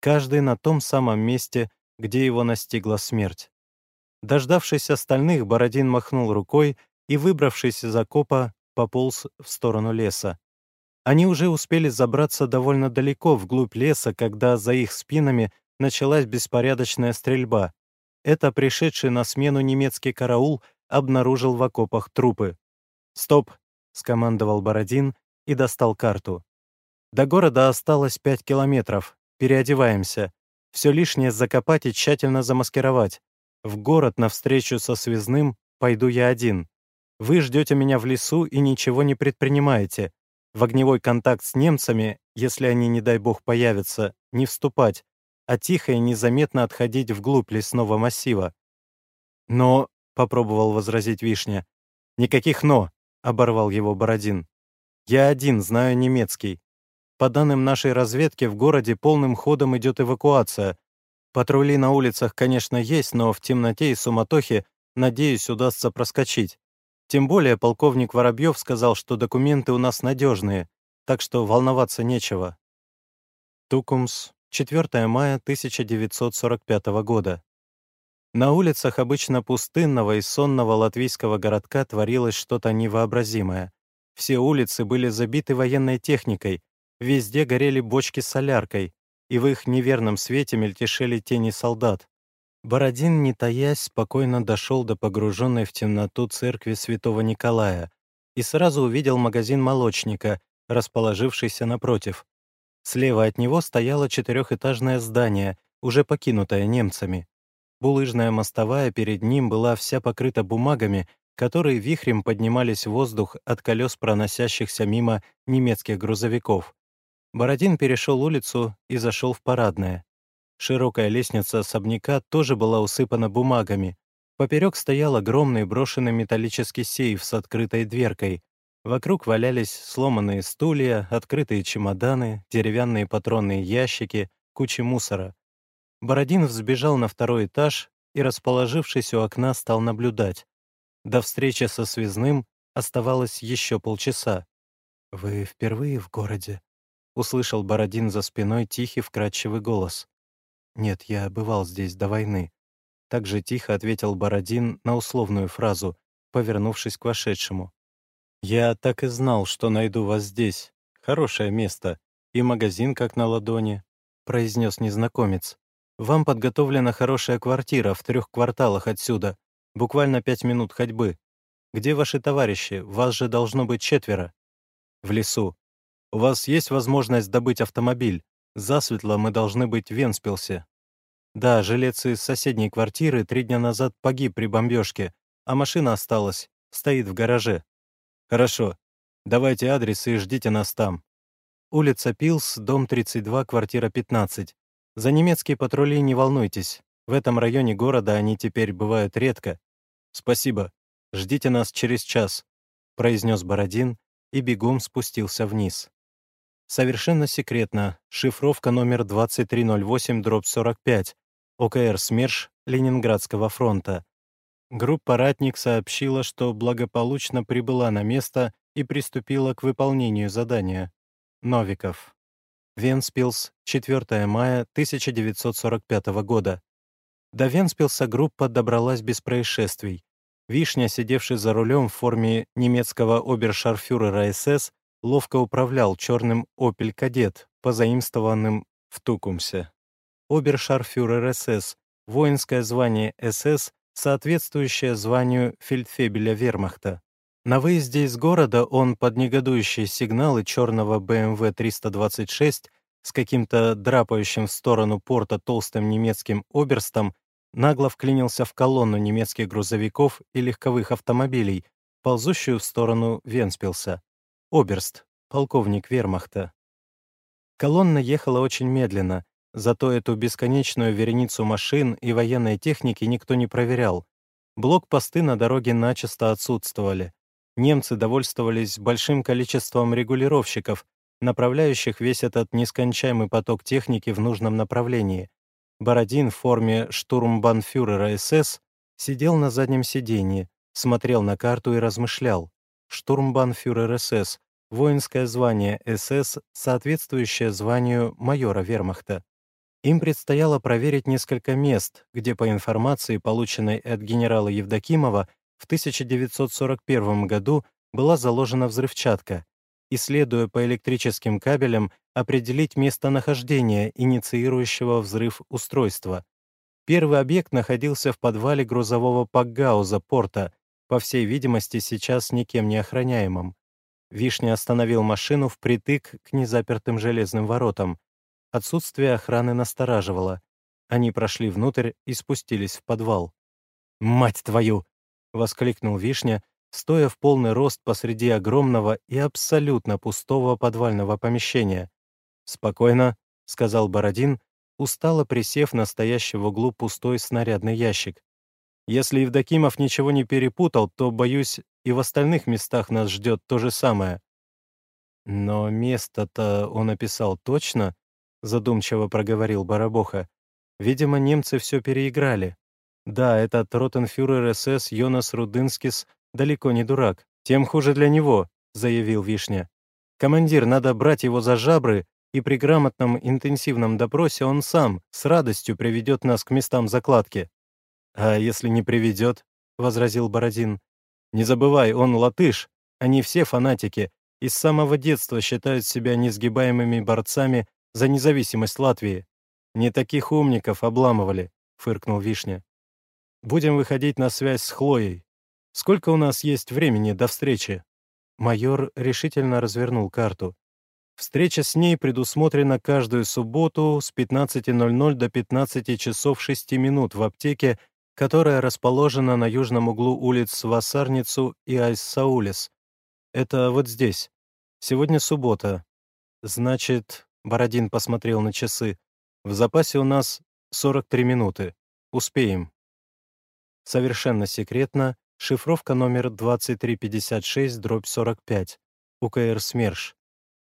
каждый на том самом месте, где его настигла смерть. Дождавшись остальных, Бородин махнул рукой и, выбравшись из окопа, пополз в сторону леса. Они уже успели забраться довольно далеко вглубь леса, когда за их спинами началась беспорядочная стрельба. Это пришедший на смену немецкий караул обнаружил в окопах трупы. «Стоп!» — скомандовал Бородин и достал карту. До города осталось пять километров. Переодеваемся. Все лишнее закопать и тщательно замаскировать. В город навстречу со связным пойду я один. Вы ждете меня в лесу и ничего не предпринимаете. В огневой контакт с немцами, если они, не дай бог, появятся, не вступать, а тихо и незаметно отходить вглубь лесного массива. «Но», — попробовал возразить Вишня, — «никаких «но», — оборвал его Бородин. «Я один, знаю немецкий. По данным нашей разведки, в городе полным ходом идет эвакуация. Патрули на улицах, конечно, есть, но в темноте и суматохе, надеюсь, удастся проскочить. Тем более полковник Воробьев сказал, что документы у нас надежные, так что волноваться нечего. Тукумс, 4 мая 1945 года. На улицах обычно пустынного и сонного латвийского городка творилось что-то невообразимое. Все улицы были забиты военной техникой, Везде горели бочки с соляркой, и в их неверном свете мельтешили тени солдат. Бородин, не таясь, спокойно дошел до погруженной в темноту церкви святого Николая и сразу увидел магазин молочника, расположившийся напротив. Слева от него стояло четырехэтажное здание, уже покинутое немцами. Булыжная мостовая перед ним была вся покрыта бумагами, которые вихрем поднимались в воздух от колес проносящихся мимо немецких грузовиков. Бородин перешел улицу и зашел в парадное. Широкая лестница особняка тоже была усыпана бумагами. Поперек стоял огромный брошенный металлический сейф с открытой дверкой. Вокруг валялись сломанные стулья, открытые чемоданы, деревянные патронные ящики, кучи мусора. Бородин взбежал на второй этаж и, расположившись у окна, стал наблюдать. До встречи со связным оставалось еще полчаса. «Вы впервые в городе?» — услышал Бородин за спиной тихий вкрадчивый голос. «Нет, я бывал здесь до войны». Так же тихо ответил Бородин на условную фразу, повернувшись к вошедшему. «Я так и знал, что найду вас здесь. Хорошее место. И магазин как на ладони», — произнес незнакомец. «Вам подготовлена хорошая квартира в трех кварталах отсюда. Буквально пять минут ходьбы. Где ваши товарищи? Вас же должно быть четверо». «В лесу. У вас есть возможность добыть автомобиль? Засветло мы должны быть в Венспилсе». «Да, жилец из соседней квартиры три дня назад погиб при бомбежке, а машина осталась, стоит в гараже». «Хорошо. Давайте адрес и ждите нас там». Улица Пилс, дом 32, квартира 15. За немецкие патрули не волнуйтесь. В этом районе города они теперь бывают редко. Спасибо. Ждите нас через час», — произнес Бородин и бегом спустился вниз. Совершенно секретно. Шифровка номер 2308-45. ОКР СМЕРШ Ленинградского фронта. Группа «Ратник» сообщила, что благополучно прибыла на место и приступила к выполнению задания. Новиков. Венспилс, 4 мая 1945 года. До Венспилса группа добралась без происшествий. Вишня, сидевший за рулем в форме немецкого обершарфюрера СС, ловко управлял черным «Опель Кадет», позаимствованным в Тукумсе. Обершарфюрер СС — воинское звание СС, соответствующее званию фельдфебеля вермахта. На выезде из города он под негодующие сигналы черного BMW 326 с каким-то драпающим в сторону порта толстым немецким оберстом нагло вклинился в колонну немецких грузовиков и легковых автомобилей, ползущую в сторону Венспилса. Оберст, полковник вермахта. Колонна ехала очень медленно, зато эту бесконечную вереницу машин и военной техники никто не проверял. Блокпосты на дороге начисто отсутствовали немцы довольствовались большим количеством регулировщиков, направляющих весь этот нескончаемый поток техники в нужном направлении. Бородин в форме штурмбанфюрера СС сидел на заднем сиденье, смотрел на карту и размышлял. Штурмбанфюрер СС — воинское звание СС, соответствующее званию майора вермахта. Им предстояло проверить несколько мест, где по информации, полученной от генерала Евдокимова, в 1941 году была заложена взрывчатка, и, следуя по электрическим кабелям, определить местонахождение инициирующего взрыв устройства. Первый объект находился в подвале грузового пакгауза порта, по всей видимости, сейчас никем не охраняемым. Вишня остановил машину впритык к незапертым железным воротам. Отсутствие охраны настораживало. Они прошли внутрь и спустились в подвал. «Мать твою!» — воскликнул Вишня, стоя в полный рост посреди огромного и абсолютно пустого подвального помещения. «Спокойно», — сказал Бородин, устало присев на стоящий в углу пустой снарядный ящик. «Если Евдокимов ничего не перепутал, то, боюсь, и в остальных местах нас ждет то же самое». «Но место-то он описал точно», — задумчиво проговорил Барабоха. «Видимо, немцы все переиграли». Да, этот ротенфюрер СС Йонас Рудынскис далеко не дурак. Тем хуже для него, заявил Вишня. Командир, надо брать его за жабры, и при грамотном интенсивном допросе он сам с радостью приведет нас к местам закладки. А если не приведет, возразил Бородин. Не забывай, он латыш, они все фанатики, и с самого детства считают себя несгибаемыми борцами за независимость Латвии. Не таких умников обламывали, фыркнул Вишня. Будем выходить на связь с Хлоей. Сколько у нас есть времени до встречи?» Майор решительно развернул карту. Встреча с ней предусмотрена каждую субботу с 15.00 до 15 часов 6 минут в аптеке, которая расположена на южном углу улиц Вассарницу и Айссаулес. Это вот здесь. Сегодня суббота. Значит, Бородин посмотрел на часы. В запасе у нас 43 минуты. Успеем. Совершенно секретно, шифровка номер 2356-45, УКР СМЕРШ.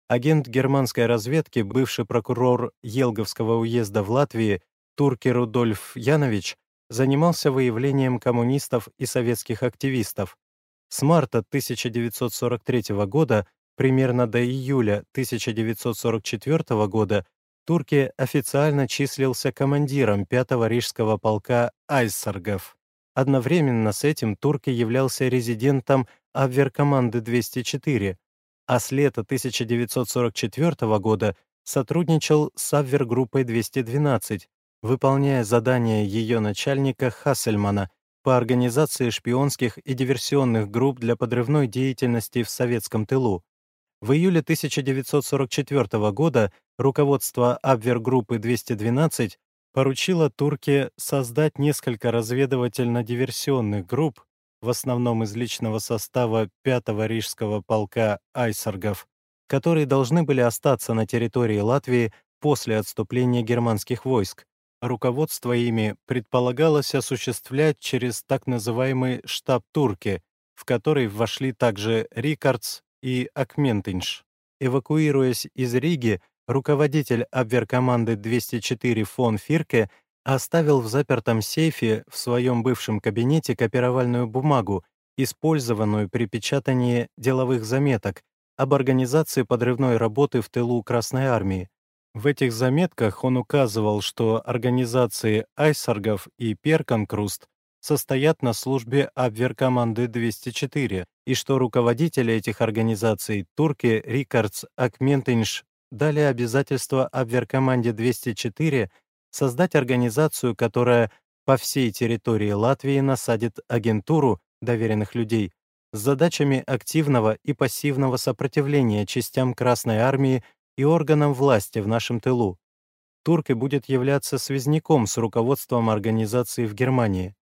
Агент германской разведки, бывший прокурор Елговского уезда в Латвии, турки Рудольф Янович, занимался выявлением коммунистов и советских активистов. С марта 1943 года примерно до июля 1944 года Турки официально числился командиром 5-го рижского полка Айсаргов. Одновременно с этим Турки являлся резидентом Абверкоманды 204, а с лета 1944 года сотрудничал с Абвергруппой 212, выполняя задания ее начальника Хассельмана по организации шпионских и диверсионных групп для подрывной деятельности в советском тылу. В июле 1944 года руководство Абвергруппы 212 поручило Турке создать несколько разведывательно-диверсионных групп, в основном из личного состава 5-го рижского полка айсаргов, которые должны были остаться на территории Латвии после отступления германских войск. Руководство ими предполагалось осуществлять через так называемый штаб Турки, в который вошли также Рикардс и Акментинш. Эвакуируясь из Риги, руководитель абверкоманды 204 фон Фирке оставил в запертом сейфе в своем бывшем кабинете копировальную бумагу, использованную при печатании деловых заметок об организации подрывной работы в тылу Красной Армии. В этих заметках он указывал, что организации Айсаргов и Перканкруст состоят на службе Абверкоманды 204, и что руководители этих организаций турки Рикардс Акментинш дали обязательство Абверкоманде 204 создать организацию, которая по всей территории Латвии насадит агентуру доверенных людей с задачами активного и пассивного сопротивления частям Красной Армии и органам власти в нашем тылу. Турки будет являться связником с руководством организации в Германии.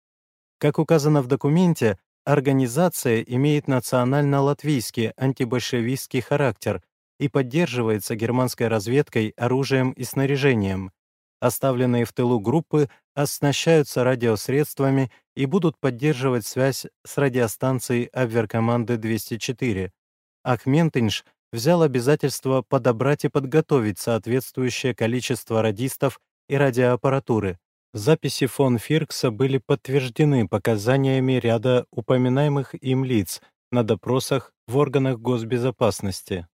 Как указано в документе, организация имеет национально-латвийский антибольшевистский характер и поддерживается германской разведкой, оружием и снаряжением. Оставленные в тылу группы оснащаются радиосредствами и будут поддерживать связь с радиостанцией Абверкоманды 204. Ахментинш взял обязательство подобрать и подготовить соответствующее количество радистов и радиоаппаратуры. Записи фон Фиркса были подтверждены показаниями ряда упоминаемых им лиц на допросах в органах госбезопасности.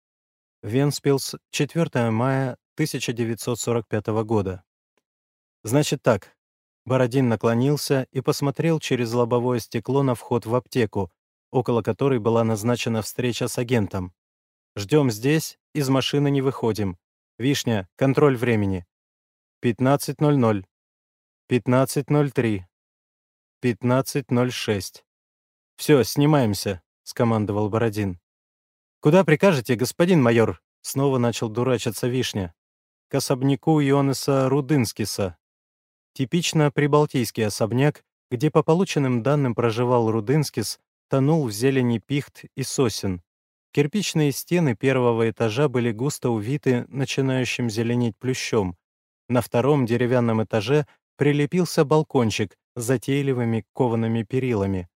Венспилс, 4 мая 1945 года. Значит так. Бородин наклонился и посмотрел через лобовое стекло на вход в аптеку, около которой была назначена встреча с агентом. Ждем здесь, из машины не выходим. Вишня, контроль времени. 15.00. 15.03. 15.06. «Все, снимаемся», — скомандовал Бородин. «Куда прикажете, господин майор?» — снова начал дурачиться Вишня. «К особняку Ионеса Рудынскиса». Типично прибалтийский особняк, где по полученным данным проживал Рудынскис, тонул в зелени пихт и сосен. Кирпичные стены первого этажа были густо увиты начинающим зеленеть плющом. На втором деревянном этаже прилепился балкончик с затейливыми коваными перилами.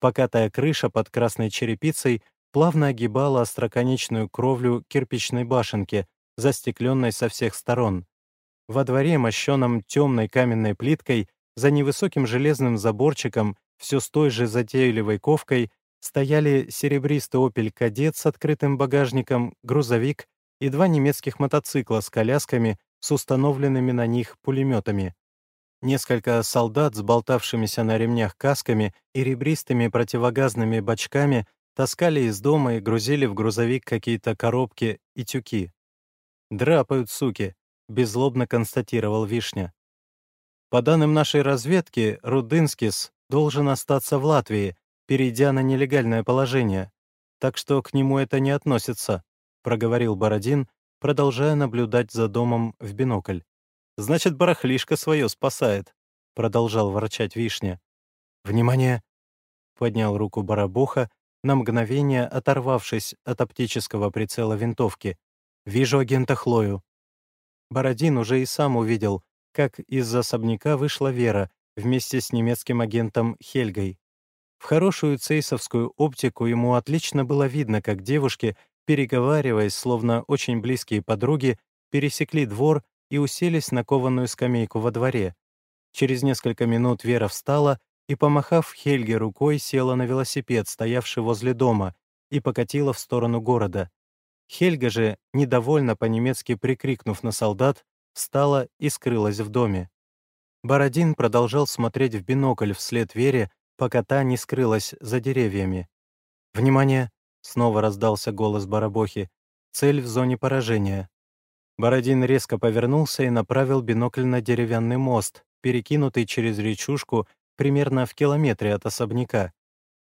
Покатая крыша под красной черепицей плавно огибала остроконечную кровлю кирпичной башенки, застекленной со всех сторон. Во дворе, мощенном темной каменной плиткой, за невысоким железным заборчиком, все с той же затейливой ковкой, стояли серебристый «Опель Кадет» с открытым багажником, грузовик и два немецких мотоцикла с колясками с установленными на них пулеметами. Несколько солдат с болтавшимися на ремнях касками и ребристыми противогазными бачками таскали из дома и грузили в грузовик какие-то коробки и тюки. «Драпают, суки», — беззлобно констатировал Вишня. По данным нашей разведки, Рудынскис должен остаться в Латвии, перейдя на нелегальное положение, так что к нему это не относится», — проговорил Бородин, продолжая наблюдать за домом в бинокль. «Значит, барахлишко свое спасает», — продолжал ворчать Вишня. «Внимание!» — поднял руку Барабуха, на мгновение оторвавшись от оптического прицела винтовки. «Вижу агента Хлою». Бородин уже и сам увидел, как из особняка вышла Вера вместе с немецким агентом Хельгой. В хорошую цейсовскую оптику ему отлично было видно, как девушки, переговариваясь, словно очень близкие подруги, пересекли двор и уселись на кованую скамейку во дворе. Через несколько минут Вера встала и, помахав Хельге рукой, села на велосипед, стоявший возле дома, и покатила в сторону города. Хельга же, недовольно по-немецки прикрикнув на солдат, встала и скрылась в доме. Бородин продолжал смотреть в бинокль вслед Вере, пока та не скрылась за деревьями. «Внимание!» — снова раздался голос Барабохи. «Цель в зоне поражения». Бородин резко повернулся и направил бинокль на деревянный мост, перекинутый через речушку примерно в километре от особняка.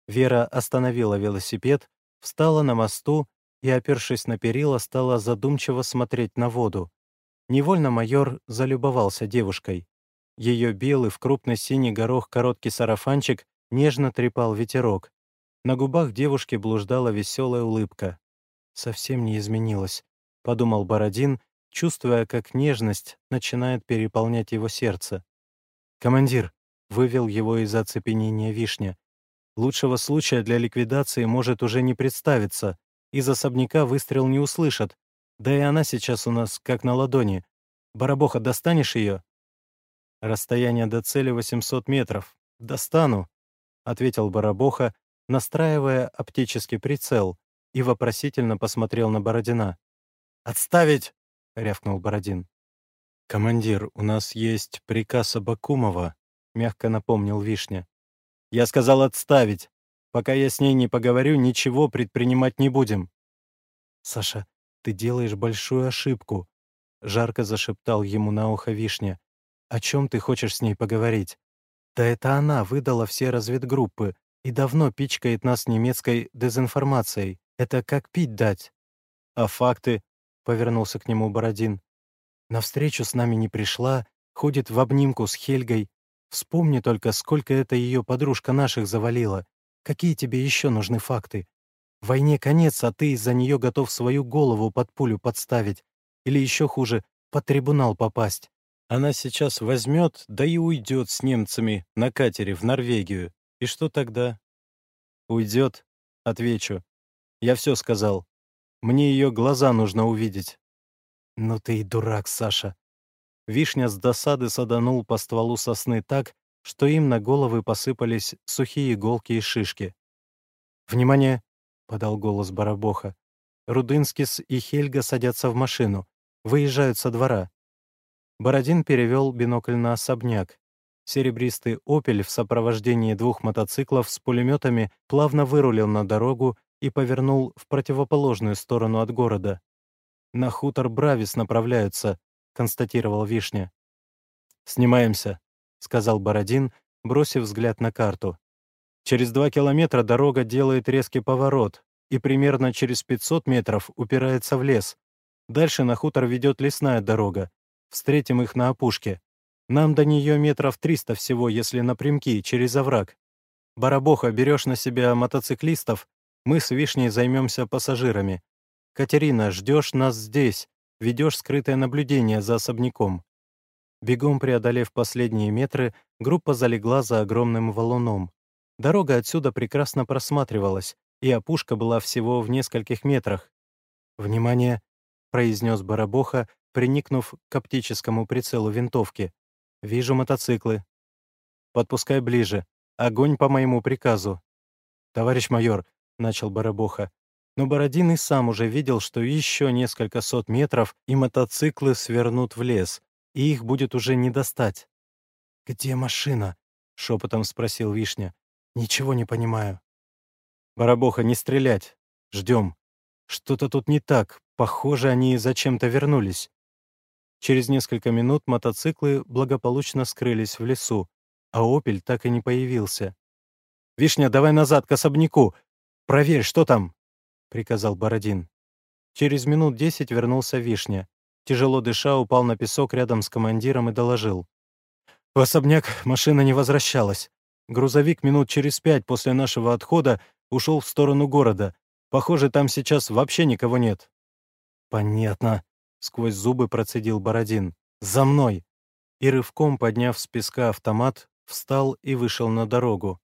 Вера остановила велосипед, встала на мосту и, опершись на перила, стала задумчиво смотреть на воду. Невольно майор залюбовался девушкой. Ее белый в крупный синий горох короткий сарафанчик нежно трепал ветерок. На губах девушки блуждала веселая улыбка. «Совсем не изменилась», — подумал Бородин, чувствуя, как нежность начинает переполнять его сердце. «Командир», — вывел его из оцепенения вишня, «лучшего случая для ликвидации может уже не представиться. Из особняка выстрел не услышат, да и она сейчас у нас как на ладони. Барабоха, достанешь ее?» «Расстояние до цели 800 метров. Достану», — ответил Барабоха, настраивая оптический прицел, и вопросительно посмотрел на Бородина. «Отставить!» — рявкнул Бородин. «Командир, у нас есть приказ Абакумова», — мягко напомнил Вишня. «Я сказал отставить. Пока я с ней не поговорю, ничего предпринимать не будем». «Саша, ты делаешь большую ошибку», — жарко зашептал ему на ухо Вишня. «О чем ты хочешь с ней поговорить? Да это она выдала все разведгруппы и давно пичкает нас немецкой дезинформацией. Это как пить дать». «А факты?» — повернулся к нему Бородин. «На встречу с нами не пришла, ходит в обнимку с Хельгой. Вспомни только, сколько это ее подружка наших завалила. Какие тебе еще нужны факты? Войне конец, а ты из-за нее готов свою голову под пулю подставить. Или еще хуже, под трибунал попасть. Она сейчас возьмет, да и уйдет с немцами на катере в Норвегию. И что тогда? Уйдет, отвечу. Я все сказал. Мне ее глаза нужно увидеть. Ну ты и дурак, Саша. Вишня с досады саданул по стволу сосны так, что им на головы посыпались сухие иголки и шишки. «Внимание!» — подал голос Барабоха. «Рудынскис и Хельга садятся в машину. Выезжают со двора». Бородин перевел бинокль на особняк. Серебристый «Опель» в сопровождении двух мотоциклов с пулеметами плавно вырулил на дорогу и повернул в противоположную сторону от города. «На хутор Бравис направляются», — констатировал Вишня. «Снимаемся», — сказал Бородин, бросив взгляд на карту. Через два километра дорога делает резкий поворот и примерно через 500 метров упирается в лес. Дальше на хутор ведет лесная дорога. Встретим их на опушке. Нам до нее метров 300 всего, если напрямки, через овраг. Барабоха, берешь на себя мотоциклистов, мы с Вишней займемся пассажирами. Катерина, ждешь нас здесь, ведешь скрытое наблюдение за особняком. Бегом преодолев последние метры, группа залегла за огромным валуном. Дорога отсюда прекрасно просматривалась, и опушка была всего в нескольких метрах. «Внимание!» — произнес Барабоха, приникнув к оптическому прицелу винтовки. «Вижу мотоциклы. Подпускай ближе. Огонь по моему приказу». «Товарищ майор», — начал Барабоха, но Бородин и сам уже видел, что еще несколько сот метров, и мотоциклы свернут в лес, и их будет уже не достать. «Где машина?» — шепотом спросил Вишня. Ничего не понимаю. Барабоха, не стрелять. Ждем. Что-то тут не так. Похоже, они зачем-то вернулись. Через несколько минут мотоциклы благополучно скрылись в лесу, а «Опель» так и не появился. «Вишня, давай назад к особняку! Проверь, что там!» — приказал Бородин. Через минут десять вернулся Вишня. Тяжело дыша, упал на песок рядом с командиром и доложил. В особняк машина не возвращалась. Грузовик минут через пять после нашего отхода ушел в сторону города. Похоже, там сейчас вообще никого нет». «Понятно», — сквозь зубы процедил Бородин. «За мной!» И рывком, подняв с песка автомат, встал и вышел на дорогу.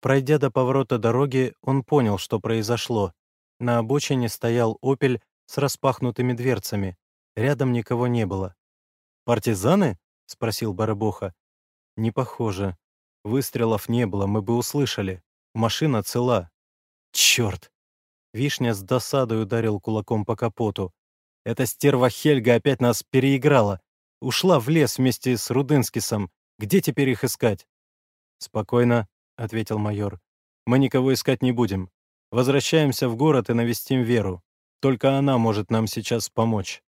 Пройдя до поворота дороги, он понял, что произошло. На обочине стоял «Опель» с распахнутыми дверцами. Рядом никого не было. «Партизаны?» — спросил Барабоха. «Не похоже. Выстрелов не было, мы бы услышали. Машина цела. Черт! Вишня с досадой ударил кулаком по капоту. Эта стерва Хельга опять нас переиграла. Ушла в лес вместе с Рудынскисом. Где теперь их искать? Спокойно, — ответил майор. Мы никого искать не будем. Возвращаемся в город и навестим Веру. Только она может нам сейчас помочь.